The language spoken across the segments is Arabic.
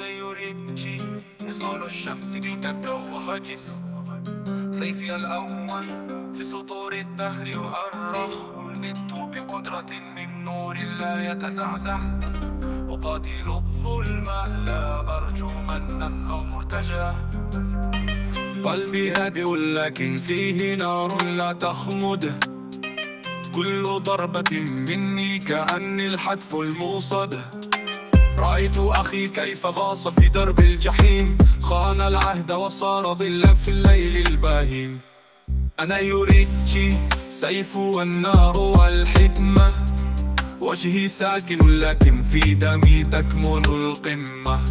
أنا يوريتشي نزول الشمس لتتوهجس سيفي الأول في سطور الدهر يؤرخ ولدت بقدرة من نور لا يتزعزع. أقاتل الظلم لا أرجو منا أو مرتجى قلبي هادئ لكن فيه نار لا تخمد. كل ضربة مني كأني الحتف الموصد. رأيت أخي كيف غاص في درب الجحيم. خان العهد وصار ظلا في الليل الباهيم أنا يوريتشي سيف والنار والحكمة. وجهي ساكن لكن في دمي تكمن القمة.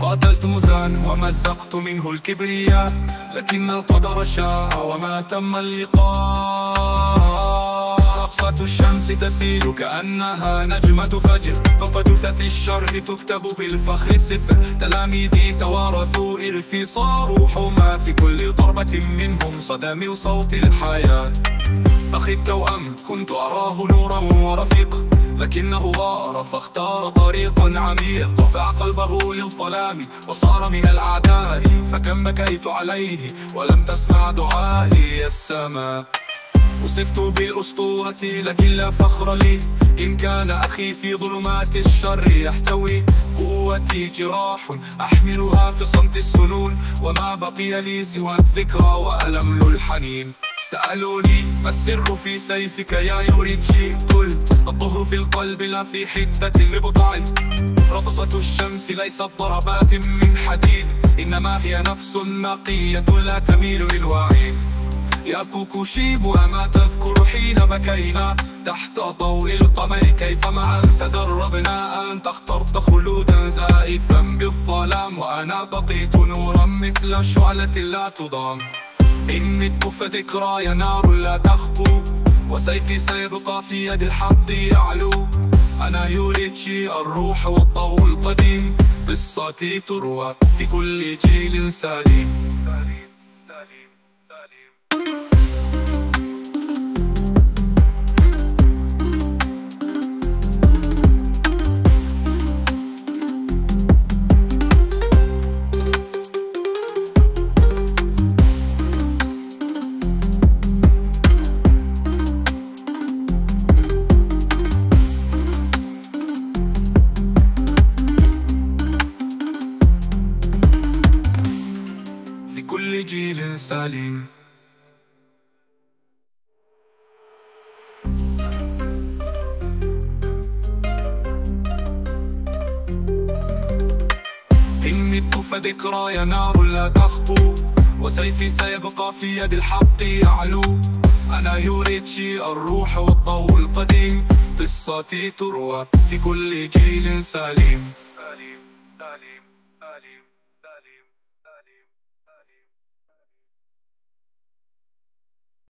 قاتلت مزان ومزقت منه الكبرياء. لكن القدر شاء وما تم اللقاء. رقصة الشمس تسيل كأنها نجمة فجر. فقدث في الشر تكتب بالفخر السفر تلاميذي توارثوا إرثي صاروا حما في كل ضربة منهم صدى صوت الحياة. أخي التوأم كنت أراه نورا ورفيق. لكنه غار فاختار طريقا عميق. باع قلبه للظلام وصار من الأعداء. فكم بكيت عليه ولم تسمع دعائي السماء. وصفت بالأسطورة لكن لا فخر لي. إن كان أخي في ظلمات الشر يحتوي قوتي جراح أحملها في صمت السنون. وما بقي لي سوى الذكرى وألم الحنين. سألوني ما السر في سيفك يا يوريتشي قلت الطهر في القلب لا في حدة لبضعي رقصة الشمس ليست ضربات من حديد إنما هي نفس نقية لا تميل للوعيد. يا كوكوشيب وما تذكر حين بكينا. تحت ضوء القمر كيف معا تدربنا. أنت اخترت خلودا زائفا بالظلام. وأنا بقيت نورا مثل شعلة لا تضام. إن مت فذكراي نار لا تخبو. وسيفي سيبقى في يد الحق يعلو. أنا يوريتشي الروح والضوء القديم قصتي تروى في كل جيل سليم سليم إن مت فذكراي نار لا تخبو وسيفي سيبقى في يد الحق يعلو. أنا يوريتشي الروح والضوء القديم قصتي تروى في كل جيل سليم سليم سليم سليم سليم.